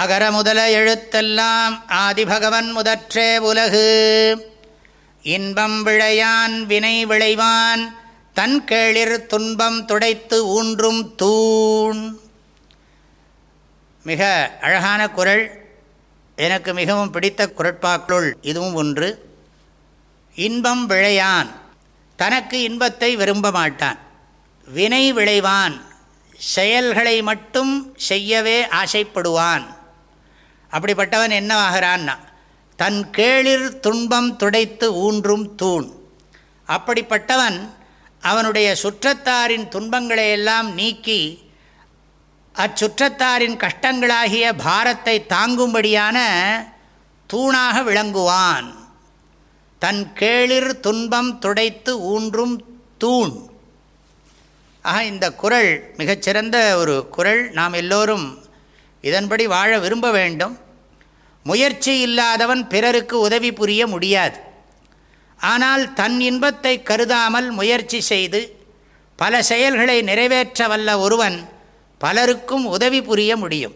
அகர முதல எழுத்தெல்லாம் ஆதிபகவன் முதற்றே உலகு. இன்பம் விழையான் வினை விளைவான் தன் கேளிர் துன்பம் துடைத்து ஊன்றும் தூண். மிக அழகான குரல். எனக்கு மிகவும் பிடித்த குரட்பாக்களுள் இதுவும் ஒன்று. இன்பம் விழையான் தனக்கு இன்பத்தை விரும்ப மாட்டான். வினை விளைவான் செயல்களை மட்டும் செய்யவே ஆசைப்படுவான். அப்படிப்பட்டவன் என்னவாகிறான்னா தன் கேளிர் துன்பம் துடைத்து ஊன்றும் தூண். அப்படிப்பட்டவன் அவனுடைய சுற்றத்தாரின் துன்பங்களை எல்லாம் நீக்கி அச்சுற்றத்தாரின் கஷ்டங்களாகிய பாரத்தை தாங்கும்படியான தூணாக விளங்குவான். தன் கேளிர் துன்பம் துடைத்து ஊன்றும் தூண். ஆக இந்த குரல் மிகச்சிறந்த ஒரு குரல். நாம் எல்லோரும் இதன்படி வாழ விரும்ப வேண்டும். முயற்சி இல்லாதவன் பிறருக்கு உதவி புரிய முடியாது. ஆனால் தன் இன்பத்தை கருதாமல் முயற்சி செய்து பல செயல்களை நிறைவேற்ற வல்ல ஒருவன் பலருக்கும் உதவி புரிய முடியும்.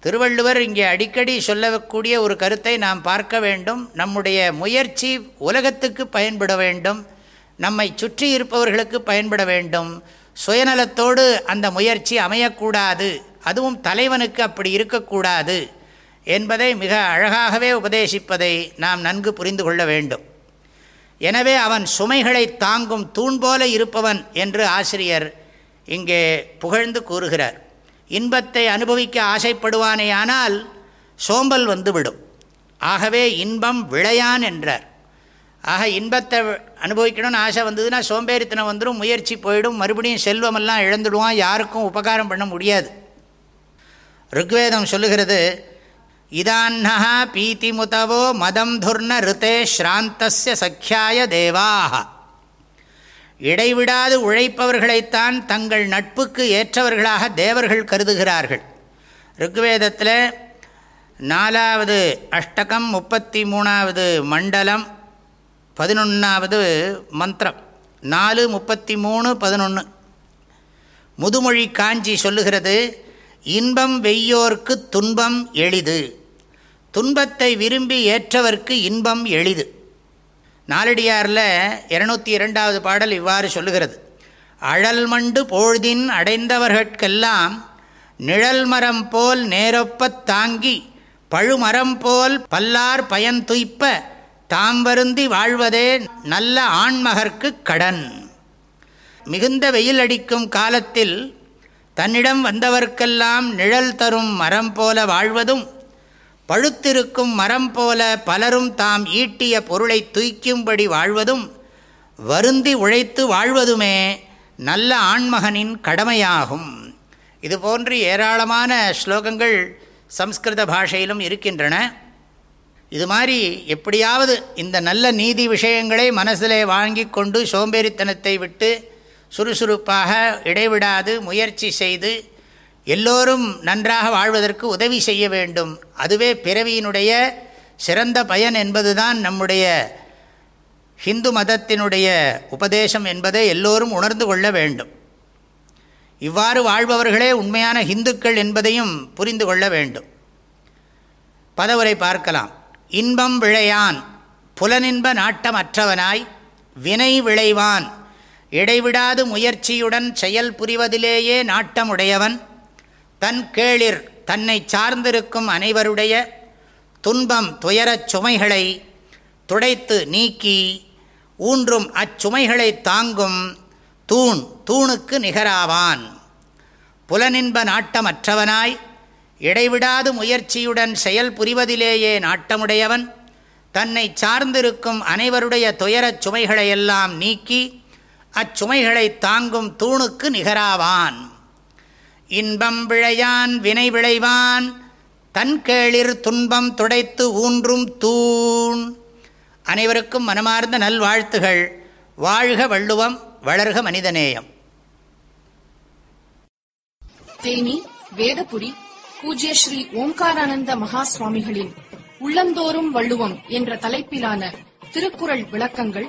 திருவள்ளுவர் இங்கே அடிக்கடி சொல்லக்கூடிய ஒரு கருத்தை நாம் பார்க்க வேண்டும். நம்முடைய முயற்சி உலகத்துக்கு பயன்பட வேண்டும். நம்மை சுற்றி இருப்பவர்களுக்கு பயன்பட வேண்டும். சுயநலத்தோடு அந்த முயற்சி அமையக்கூடாது. அதுவும் தலைவனுக்கு அப்படி இருக்கக்கூடாது என்பதை மிக அழகாகவே உபதேசிப்பதை நாம் நன்கு புரிந்து கொள்ள வேண்டும். எனவே அவன் சுமைகளை தாங்கும் தூண் போல இருப்பவன் என்று ஆசிரியர் இங்கே புகழ்ந்து கூறுகிறார். இன்பத்தை அனுபவிக்க ஆசைப்படுவானேயானால் சோம்பல் வந்துவிடும். ஆகவே இன்பம் விளையான் என்றார். ஆக இன்பத்தை அனுபவிக்கணும்னு ஆசை வந்ததுன்னா சோம்பேறித்தனம் வந்துடும் முயற்சி போயிடும் மறுபடியும் செல்வமெல்லாம் இழந்துடுவான் யாருக்கும் உபகாரம் பண்ண முடியாது. ருக்வேதம் சொல்லுகிறது இதான்னா பீதிமுதவோ மதம் துர்ண ருத்தே ஸ்ராந்தஸ்ய சக்கியாய தேவாக இடைவிடாது உழைப்பவர்களைத்தான் தங்கள் நட்புக்கு ஏற்றவர்களாக தேவர்கள் கருதுகிறார்கள். ருக்வேதத்தில் நாலாவது அஷ்டகம் முப்பத்தி மூணாவது மண்டலம் பதினொன்றாவது மந்திரம். நாலு முப்பத்தி மூணு பதினொன்று முதுமொழி காஞ்சி சொல்லுகிறது இன்பம் வெய்யோர்க்கு துன்பம் எளிது. துன்பத்தை விரும்பி ஏற்றவர்க்கு இன்பம் எளிது. நாலடியாரில் இருநூற்றி இரண்டாவது பாடல் இவ்வாறு சொல்லுகிறது. அழல் மண்டு பொழுதின் அடைந்தவர்கட்கெல்லாம் நிழல் மரம் போல் நேரொப்பத் தாங்கி பழுமரம் போல் பல்லார் பயன் துய்ப்ப தாம் வருந்தி வாழ்வதே நல்ல ஆண்மகர்க்கு கடன். மிகுந்த வெயில் அடிக்கும் காலத்தில் தன்னிடம் வந்தவர்க்கெல்லாம் நிழல் தரும் மரம் போல வாழ்வதும் பழுத்திருக்கும் மரம் போல பலரும் தாம் ஈட்டிய பொருளை தூய்க்கும்படி வாழ்வதும் வருந்தி உழைத்து வாழ்வதுமே நல்ல ஆண்மகனின் கடமையாகும். இது போன்று ஏராளமான ஸ்லோகங்கள் சம்ஸ்கிருத பாஷையிலும் இருக்கின்றன. இது மாதிரி எப்படியாவது இந்த நல்ல நீதி விஷயங்களை மனசில் வாங்கி கொண்டு சோம்பேறித்தனத்தை விட்டு சுறுசுறுப்பாக இடைவிடாது முயற்சி செய்து எல்லோரும் நன்றாக வாழ்வதற்கு உதவி செய்ய வேண்டும். அதுவே பிறவியினுடைய சிறந்த பயன் என்பதுதான் நம்முடைய ஹிந்து மதத்தினுடைய உபதேசம் என்பதை எல்லோரும் உணர்ந்து கொள்ள வேண்டும். இவ்வாறு வாழ்பவர்களே உண்மையான ஹிந்துக்கள் என்பதையும் புரிந்து கொள்ள வேண்டும். பதவுரை பார்க்கலாம். இன்பம் விழையான் புலனின்ப நாட்டமற்றவனாய் வினை விளைவான் இடைவிடாது முயற்சியுடன் செயல் புரிவதிலேயே நாட்டமுடையவன் தன் கேளிர் தன்னை சார்ந்திருக்கும் அனைவருடைய துன்பம் துயரச் சுமைகளை துடைத்து நீக்கி ஊன்றும் அச்சுமைகளை தாங்கும் தூண் தூணுக்கு நிகராவான். புலனின்ப நாட்டமற்றவனாய் இடைவிடாது முயற்சியுடன் செயல் புரிவதிலேயே நாட்டமுடையவன் தன்னை சார்ந்திருக்கும் அனைவருடைய துயரச் சுமைகளையெல்லாம் நீக்கி அச்சுமைகளை தாங்கும் தூணுக்கு நிகராவான். இன்பம் விழையான் வினை விளைவான். தன் கேளிர் துன்பம் துடைத்து ஊன்றும் தூண். அனைவருக்கும் மனமார்ந்த நல்வாழ்த்துகள். வாழ்க வள்ளுவம் வளர்க மனிதநேயம். தேனி வேதபுரி பூஜ்ய ஸ்ரீ ஓம்காரானந்த மகா சுவாமிகளின் உள்ளந்தோறும் வள்ளுவம் என்ற தலைப்பிலான திருக்குறள் விளக்கங்கள்